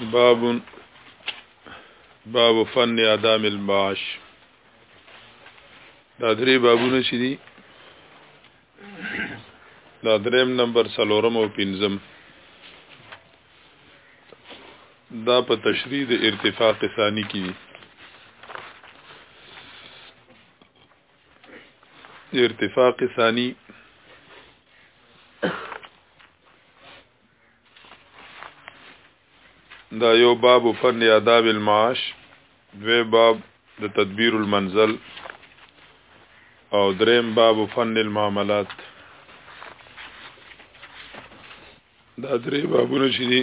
باب باب فن اعدام المعاش دا درې بابونه چې دي دا دریم نمبر سلورم او پنځم دا په تشریح د ارتفاق ثانی کې دي ارتفاق ثانی دا یو باب فن آداب المعاش دوی باب د تدبیر المنزل او دریم باب فن المعاملات دا درې بابونه چې دي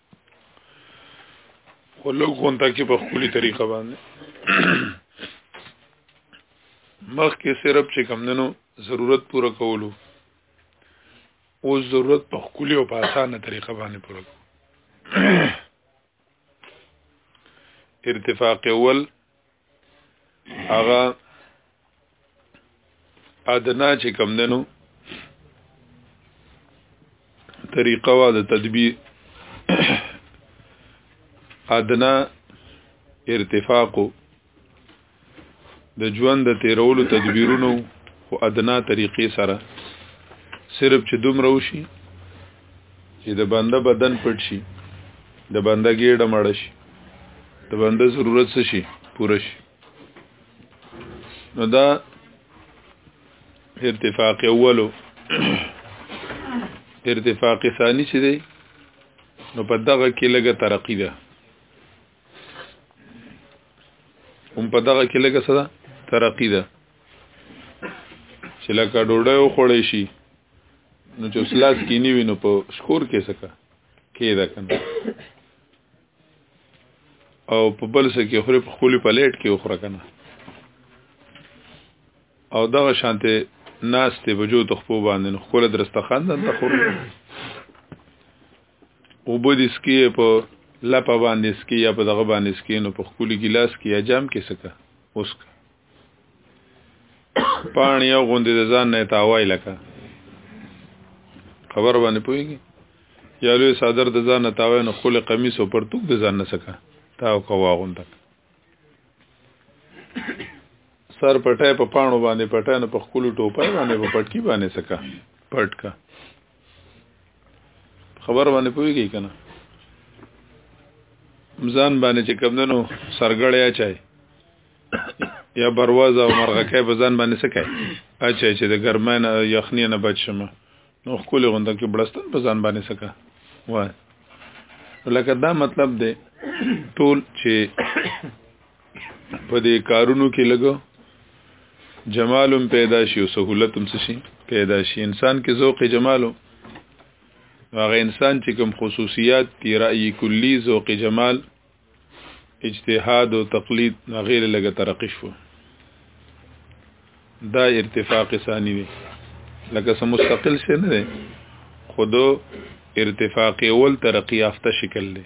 خو لږ غونته کې په خولي طریقه باندې مخ کې صرف چې کمندنو ضرورت پوره کولو او ضرورت په خولي او په اسانه طریقه باندې پوره کولو ارتفاق اول هغه ادنا چې کم دنو طریقه وا د تدبیر ادنا ارتفاق د ژوند د تیرولو تدبیرونو او ادنا طریقې سره صرف چې دومره وشي چې د بنده بدن پټ شي د بنده ګېډه مړ شي د بنده ضرورت څه شي پوره شي نو دا ارتفاق اولو ارتفاق ثانی چې دی نو په دغه کې لګه ترقی ده هم په دغه کې لګه سره ترقی ده چې لکه ډوډۍ وخوړې شي نو چې سلاس کې نیوي نو په شکور کې سکه کېده کنه او په بل څه کې خوري په خولي پلیټ کې وخره کنه او دغه شانته ناس ته بجو تخپو باندې نو خپل درستخان د تخور او بده سکی په لپه باندې سکی یا په دغه باندې سکی نو په خولي ګلاس کې یا جام کې سکه اوسکه پانی یو غوندې د ځان نه تاوای لکه خبر باندې پويږي یا لوی صدر د ځان نه تاوای نو خل قمیص او پرتوک د ځان نه سکا تاو کوا غوندک سر پټه په پانو باندې پټه نه په خپل ټوپای باندې په پټکی باندې سکا پټکا خبر باندې پويږي کنه مزان باندې چې کمندنو سرګړیا چای یا بروازه او مرغکه په ځان باندې سکه اچھا چې د ګرمه نه یخنی نه بچ شمه نو خپل غونډه کې بلستان په ځان باندې سکه وای لکه دا مطلب دی ټول چې په دې کارونو کې لګو جمالم پیدا شي او سہولتم شي پیدا شي انسان کې ذوق جمالو هغه انسان چې کوم خصوصیات دی رأی کلی ذوق جمال اجتهاد او تقلید غیر لګه ترقی شو دا ارتفاق ثانی دی لکه سم مستقل څه نه دی خودو ارتفاق اول ترقی یافته شکل دی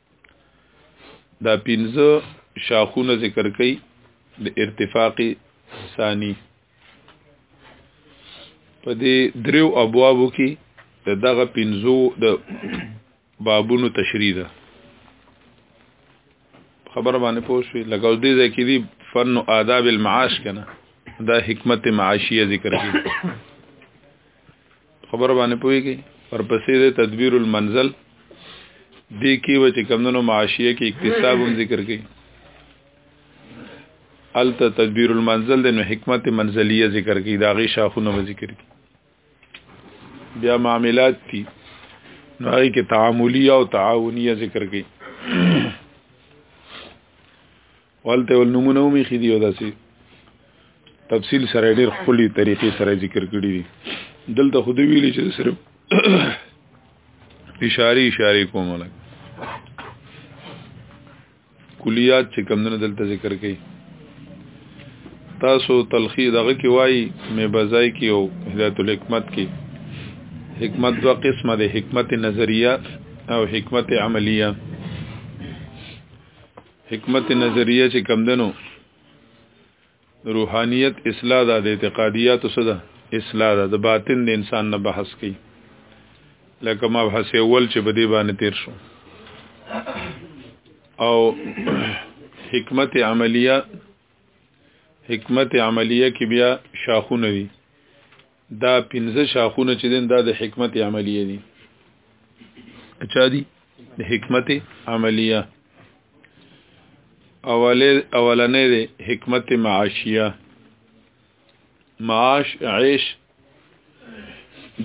دا پنځه شاخونه ذکر کړي د ارتفاق ثانی په دې دریو ابوابو کې د دغه پنځو د بابونو تشریح ده خبر باندې پوه شوې لکه اوس دې ځای کې دي فن و آداب المعاش کنه دا حکمت معاشیه ذکر کړي خبر باندې پويږي ورپسې د تدبیر المنزل دې کې و چې کمندونو معاشیه کې اکتساب هم ذکر کړي الته تدبیر المنزل د حکمت منزلیه ذکر کړي دا غي شاخونه ذکر کړي بیا معاملات دي نو هغه کې تعاملیه او تعاونیه ذکر کړي والته ول نمونه هم خې دی داسي تفصیل سره ډیر خولي طریقې سره ذکر کړی دي دلته خود ویلې چې صرف اشاره اشاره کوم لګ کلیات چې کم نه دلته ذکر کړي تاسو تلخی دغه کې وای مې بزای کې او هدایت الحکمت کې حکمت دو قسمه ده حکمت نظریه او حکمت عملیه حکمت نظریه چې کم دنو روحانیت اصلاح ده د اعتقادیات سره اصلاح ده د باطن د انسان نه بحث کوي لکه ما بحث اول چې بده باندې تیر شو او حکمت عملیه حکمت عملیه کې بیا شاخونه دي دا پنځه شاخونه چې دین دا د حکمت عملیه دي اچھا دي د حکمت عملیه اوله اولنې د حکمت معاشیه معاش عیش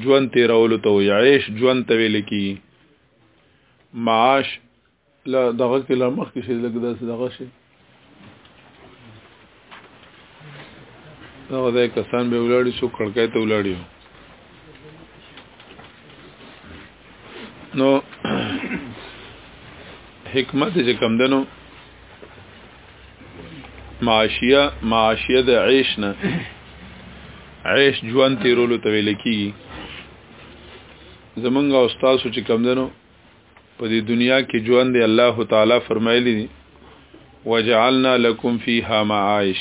ژوند تیرولو ته وي عیش ژوند ته ویل کی معاش لا دغه کې لا مخ کې شي لګ داسې دغه شي دا وځي کسان به ولاړی شو کړکای ته ولاړی نو حکمت چې کم دنو معاشیه معاشیه د عیش نه عیش ژوند تیرولو ته ویل کیږي زمونږ استاد چې کم دنو په دې دنیا کې ژوند دی الله تعالی فرمایلی دی وجعلنا لكم فيها معايش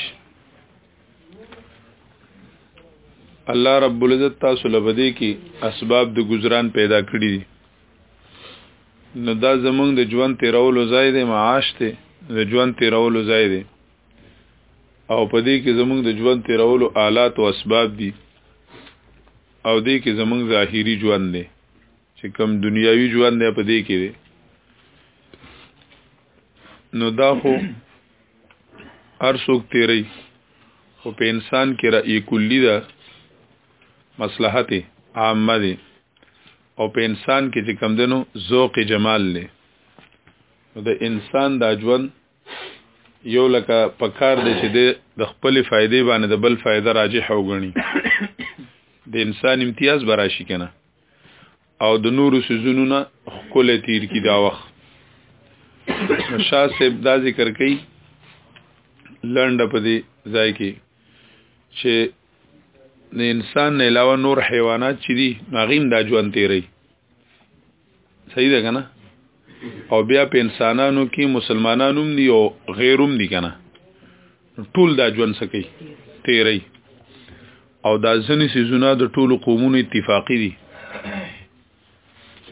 الله رب العزت تاسو لبدې کې اسباب د گزاران پیدا کړی دي نو دا زمونږ د ژوند تیرولو ځای دی معاش ته د ژوند تیرولو ځای دی او په دې کې زمونږ د ژوند تیرولو آلات او اسباب دي او دې کې زمونږ ظاهری ژوند دی چې کوم دنیاوی ژوند نه پدې کې دی نو دا خو ارسوک تیری خو په انسان کې رأی کلی ده مصلحت عامه ده او په انسان کې چې کم دنو ذوق جمال له د انسان د ژوند یو لکه پکار دی چې د خپل فائدې باندې د بل فائدہ راجح وګڼي د انسان امتیاز براشي کنه او د نورو سيزونو نه خپل تیر کی دا وخت شاه صاحب دا ذکر کوي لنډه په دې ځای کې چې د انسان نه علاوه نور حیوانات چې دي ماغیم دا ژوند تیری صحیح ده کنه او بیا په انسانانو کې مسلمانانو هم دي او غیروم دي کنه ټول دا ژوند سکی تیری او دا ځنې سيزونه د ټولو قومونو اتفاقی دي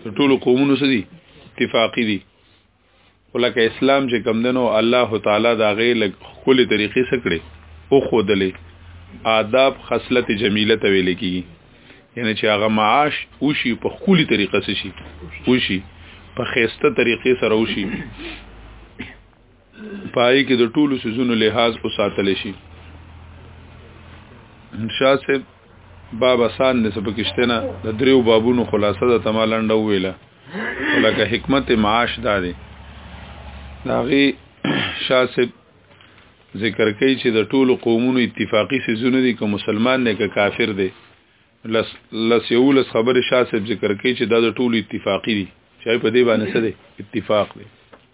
د ټولو قومونو سدي اتفاقی دي ولکه اسلام چې کم دنو الله تعالی دا غي لګ خولي طریقې سکړي او خودلې آداب خصلت جمیله ته ویل کی یعنی چې هغه معاش وشي په خولي طریقې سشي وشي په خيسته طریقې سره وشي پای کې د ټولو سيزونو لحاظ او ساتل شي انشاء سه باب آسان دې سبق کشتنه د دریو بابونو خلاصه د تمالند ویله لکه حکمت معاش دا دی داغي شاسب ذکر کوي چې د ټولو قومونو اتفاقی سيزونه دي که مسلمان نه که کافر دی لس لس یو لس خبره شاسب ذکر کوي چې دا د ټولو اتفاقی دي چې په دې باندې څه دی اتفاق دی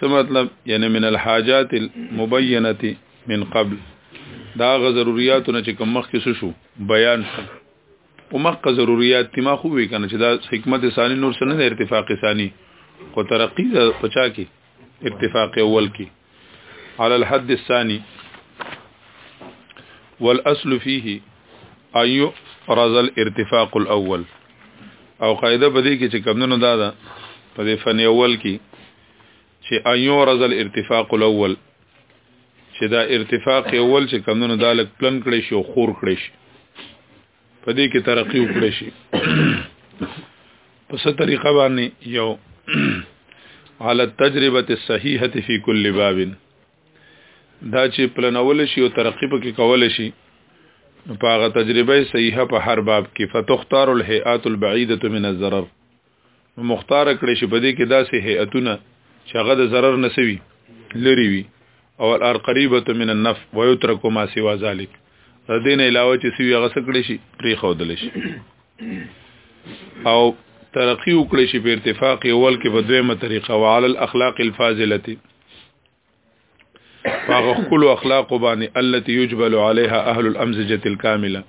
څه مطلب یعنی من الحاجات المبینه من قبل دا غ ضرورتونه چې کوم مخ کې شو بیان شو او مخه ضرورت ما خو وی کنه چې دا حکمت ثانی نور سره نه ارتفاق ثانی خو ترقی دا پچا کې ارتفاق اول کې على الحد الثاني والاصل فيه ايو رزل ارتفاق الاول او قاعده په دې کې چې کمندونو دا ده په دې فن اول کې چې ايو رز الارتفاق الاول چې دا ارتفاق اول چې کمندونو دا لک پلن کړي شي او خور کړي شي په دې کې ترقی وکړي شي په ست طریقه باندې یو على التجربه الصحيحه في كل باب دا چې پلنول شي او ترقی په کې کول شي نو په هغه تجربه صحیحه په هر باب کې فتختار الهیئات البعیده من الضرر نو مختار کړي شي په دې کې داسې هیئتونه چې هغه د ضرر نسوي لري وي او الار قریبه من النف ويترك ما سوا ذلك د دین علاوه چې سوي هغه سکړي شي پری خودل شي او ترقی وکړي شي په ارتفاق اول کې په دویمه طریقه وعلى الاخلاق الفاضله هغه خپل اخلاق باندې التي يجبل عليها اهل الامزجه الكامله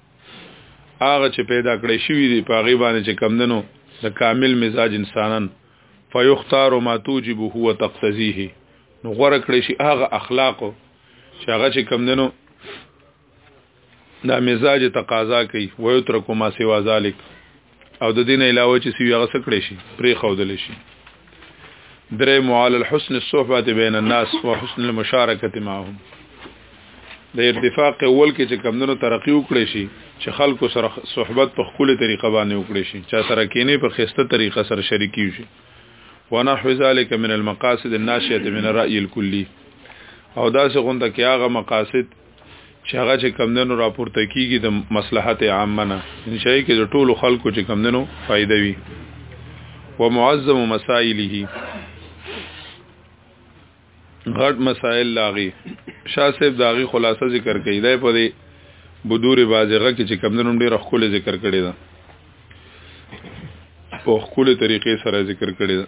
هغه چې پیدا کړی شوی دی په غي باندې چې کمندنو د کامل مزاج انسانان فيختار ما توجب هو تقتزيه نو غره کړی شي هغه اخلاق چې هغه چې کمندنو دا مزاج تقاضا کوي ويترک ما سوا ذلک او د دین علاوه چې سوی هغه سکړې شي پرې خودل شي درې معال الحسن الصحبه بین الناس وحسن المشارکه معهم د ارتفاع اول کې چې کمندونو ترقی وکړي شي چې خلکو سره صحبت په خپله طریقه باندې وکړي شي چا سره کینې په خسته طریقه سره شریکی شي ونحو ذلك من المقاصد الناشئه من الراي الكلي او دا څنګه کې هغه مقاصد چې هغه چې کمندنو راپورته کیږي د مصلحت عامه نه انشاء کې د ټولو خلکو چې کمندنو فائدہ وي ومعظم مسائله غټ مسائل لاغي شاه صاحب داغي خلاصه ذکر کړي دا په دې بدور بازغه کې چې کمندنو ډېر خپل ذکر کړي دا په خپل طریقې سره ذکر کړي دا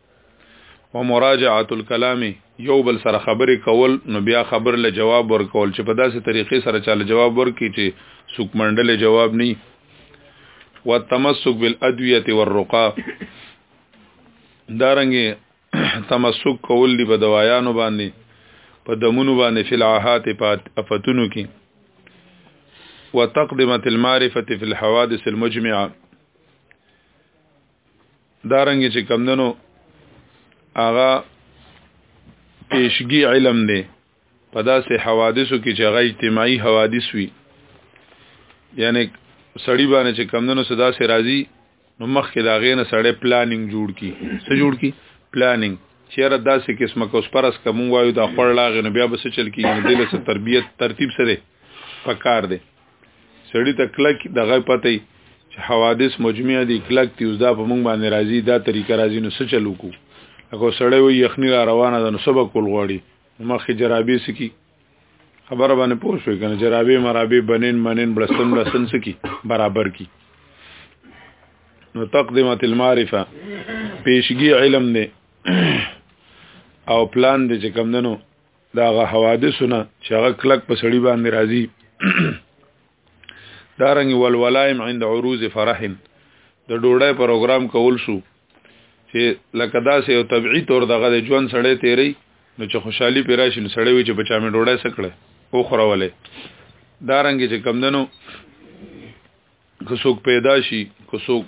او مراجعه الكلام یو بل سره خبرې کول نو بیا خبر له جواب ورکول چې په داسې طریقې سره چاله جواب ورکړي چې سوک منډل جواب نه والتمسك بالادويه والرقى دارنګ تمسک کول دی په دوايانو باندې په دمونو باندې فلعهات په افتونو کې وتقدمه المعرفه في الحوادث المجمعه دارنګ چې کمندنو هغه پیشګي علم دی په داسې حوادثو کې چې هغه اجتماعي حوادث وي یعنی سړی باندې چې کمندنو صدا سي راضي نو مخکې دا غینه سړی پلانینګ جوړ کی څه جوړ کی پلانینګ چیرې داسې قسمه کوس پرس کوم وایو دا خړ لاغ نه بیا بس چل کیږي دله سره تربیت ترتیب سره پکار دی سړی ته کلک دغه پته چې حوادث مجمع دي کلک تیوز دا په مونږ باندې راځي دا طریقه راځي نو څه چلو کو لکه سړی وي یخنی را روانه ده نو سبق کول غواړي مخې جرابې سکی خبره باندې پوه شوې کنه جرابې مرابې بنین منین بلسن بلسن سکی برابر کی نو تقدمت المعرفه پیشگی علم نه او پلان دې چې کم دنو دا هغه حوادثو نه چې هغه کلک په سړی باندې راځي دا رنګ ولولایم عند عروض فرحن د ډوړې پروګرام کول شو چې لکه دا سه یو طبيعي تور دغه د ژوند سړی تیری نو چې خوشحالي پیرا شي سړی وي چې بچا مې ډوړې سکړه او خورولې دا رنګ چې کمندنو که څوک پیدا شي که څوک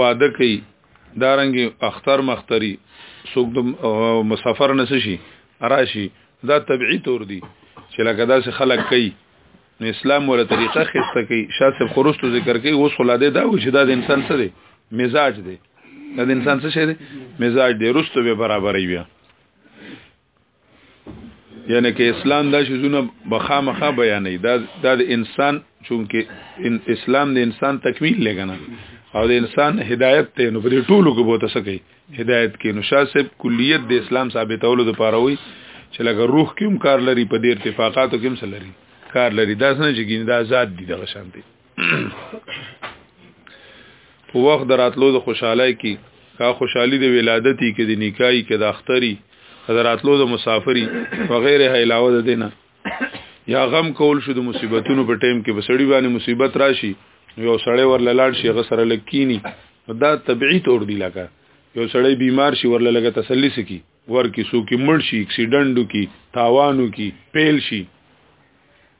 واده کوي دارنګ اختر مختري څوک د مسافر نس شي راشي دا طبيعي تور دي چې لکه داسې خلک کوي نو اسلام ولا طریقه خسته کوي شاسب خروستو ذکر کوي اوس خلاده دا و چې دا د انسان څه دی مزاج دی دا د انسان څه شي دی مزاج دی رستو به برابرې بیا یعنی که اسلام دا شزونه بخامخه بیانې دا د انسان چونکه ان اسلام د انسان تکمیل لګنه او د انسان هدایت ته نو په دې ټولو کې بوته سکی هدایت کې نو شاسب کلیت د اسلام ثابتولو لپاره وي چې لکه روح کوم کار لري په دې ارتفاقاتو کې هم لري کار لري دا څنګه چې ګینه دا آزاد دي دغه شانتي په وخت دراتلو د خوشحالي کې کا خوشحالي د ولادتي کې د نکاحي کې د اختري دراتلو د مسافري وغیره علاوه ده نه یا غم کول شو د مصیبتونو په ټیم کې بسړي باندې مصیبت راشي یو سړی ورل لاړ شي هغه سره لکینی دا طبيعي تور دی لکه یو سړی بیمار شي ورل لګه تسلی سکی ورکی سو کی مړ شي اکسیډنټو کی تاوانو کی پیل شي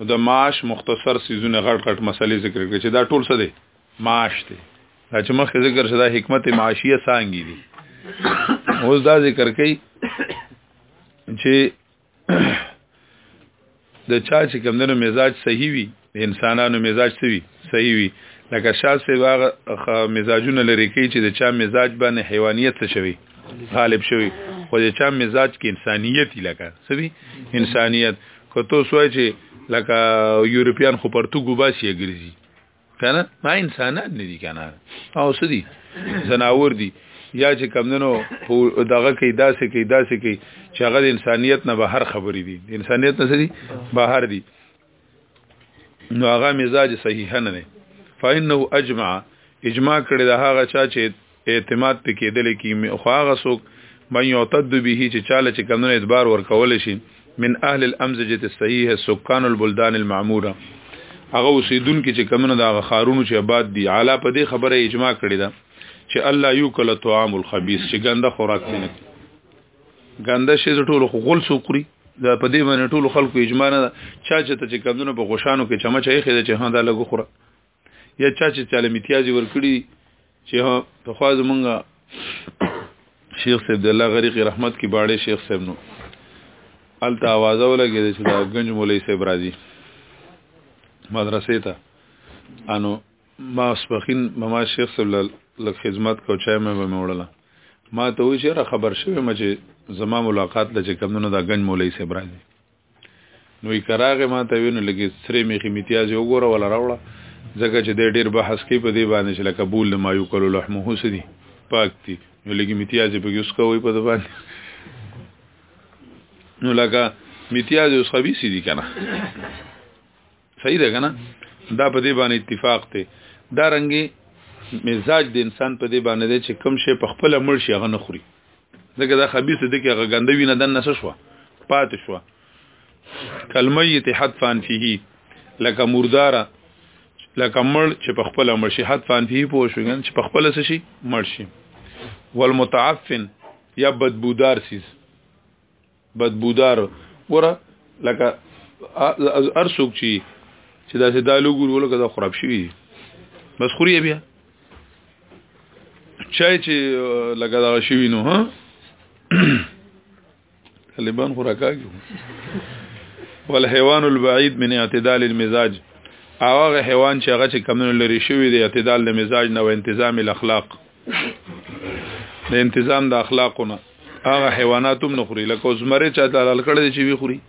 نو د معاش مختصر سيزونه غټ غټ مسلې ذکر کړي چې دا ټول څه دي معاش دي دا چې مخکې ذکر شوه دا حکمت معاشيه څنګه دي اوس دا ذکر کړي چې د چا چې کمندونو مزاج صحیح وي د انسانانو مزاج سوي صحیح وي لکه شاز سی واغ مزاجونه لري کوي چې د چا مزاج باندې حیوانیت څه شوی غالب شوی خو د چا مزاج کې انسانيت لکه سوي انسانيت کته سوای چې لکه یورپیان خو پرتګ وباسي ګرځي کنه ما انسانان نه دي کنه او سدي زناور دي یا چې کمندنو دغه کې داسې کې داسې کې چې هغه انسانيت نه بهر خبرې دي انسانيت نه سدي بهر دي نو هغه مزاج صحیح نه نه فإنه اجمع اجماع کړی دا هغه چا چې اعتماد پکې دلې کې خو هغه څوک من یعتد به چې چاله چې کمونه اعتبار ورکول شي من اهل الامزجه الصحيحه سکان البلدان المعموره هغه اوسیدونکو چې کمونه د خارونو چې آباد دي اعلی په دې خبره اجماع کړی دا چې الله یو کله طعام الخبيث چې ګنده خوراک نه ګنده شي ټول خو غول سوکري دا په دې باندې ټول خلکو اجماع نه ده چا چې ته چې کمونه په غوشانو کې چمچ یې خېده چې ها دا لګو خوره یا چا چې چاله میتیازي ورکړي چې ها په خوا زمونږ شیخ صاحب د الله غریق رحمت کی باړې شیخ صاحب نو الته आवाज ولګې چې دا گنج مولوی صاحب راځي مدرسې ته انو ماسپخین به ما شیخ صاحب لږ خدمت کو چای مې به مې وړله ما ته وی چې را خبر شوی مې چې زما ملاقات لږه کمونه دا غن مولای صاحب راځي نو یې کراغه ما ته وینو لګي سره مې خمیتیاز یو ګوره ولا راوړه ځکه چې د ډیر بحث کې په دې باندې چې لکه بول ما یو کولو لحمه حسدي پاک دي نو لګي میتیاز په یوس کوي په دې باندې نو لکه میتیاز اوس خبيسي دي کنه صحیح ده کنه دا په دې باندې اتفاق ته دا رنګي مزاج د انسان په دې باندې دی چې کم شي په خپل مړ شي هغه نه خوري ځکه دا خبيث دي کې هغه ګنده وینه دن نس شو پات شو کلمیت حتفان فيه لکه مرداره لکه مړ چې په خپل مړ شي حتفان فيه پوه شو ګن چې په خپل څه شي مړ شي والمتعفن یا بدبودار سیز بدبودار ګوره لکه ارسوک چی چې دا سې دالو ګور ولکه دا خراب شي بس خوري بیا چای چې لګا دا شي نو ها طالبان خوراکاږي والحيوان البعيد من اعتدال المزاج هغه حیوان چې هغه چې کمنو لري شوی دی اعتدال د مزاج نه او انتظام الاخلاق د انتظام د اخلاقونه هغه حیوانات هم نه خوري لکه زمره چا دلال کړی چې وی خوري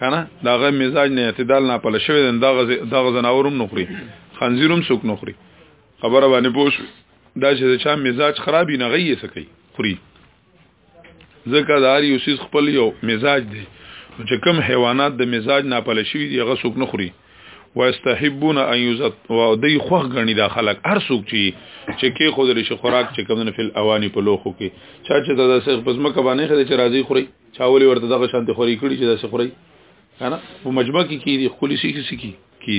کنه داغه مزاج نه اعتدال نه پله شوی دغه دغه زناورم نه خوري خنزیرم سوک نه خوري خبره باندې پوښ دا چې چا مزاج خرابې نه غي سکی خوري ځکه د هر یو سیس خپل یو مزاج دی چې کم حیوانات د مزاج نه پله شوی دی هغه سوک نه خوري واستحبون ان یزت و دی خوخ غنی دا خلق هر څوک چی چې کې خود لري شي خوراک چې کمونه فل اوانی په لوخو کې چا چې دا سر پس مکه باندې خدای چې راضي خوري چاولي ورته دغه شانته خوري کړي چې دا سر خوري کنه په مجمع کې کې دي خولي سي کې سي کې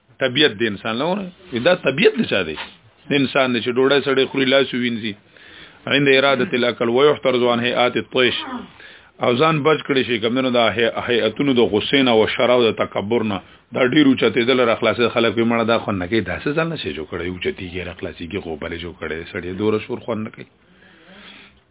طبيعت د انسان لونه دا طبيعت د چا دی انسان چې ډوړه سړی خوري لاس وینځي عند اراده الاکل ويحترز عن هيئات الطيش او ځان بچ کړي شي کومنه د هيئتونو د غسین او شراو د تکبر نه دا ډیر اوچته دل را خلاصې خلک په مړه دا خو نه کوي داسې ځل نه شي جوړ کړي اوچتي کې را خلاصيږي غوبلې جوړ کړي سړی دور شور خو نه کوي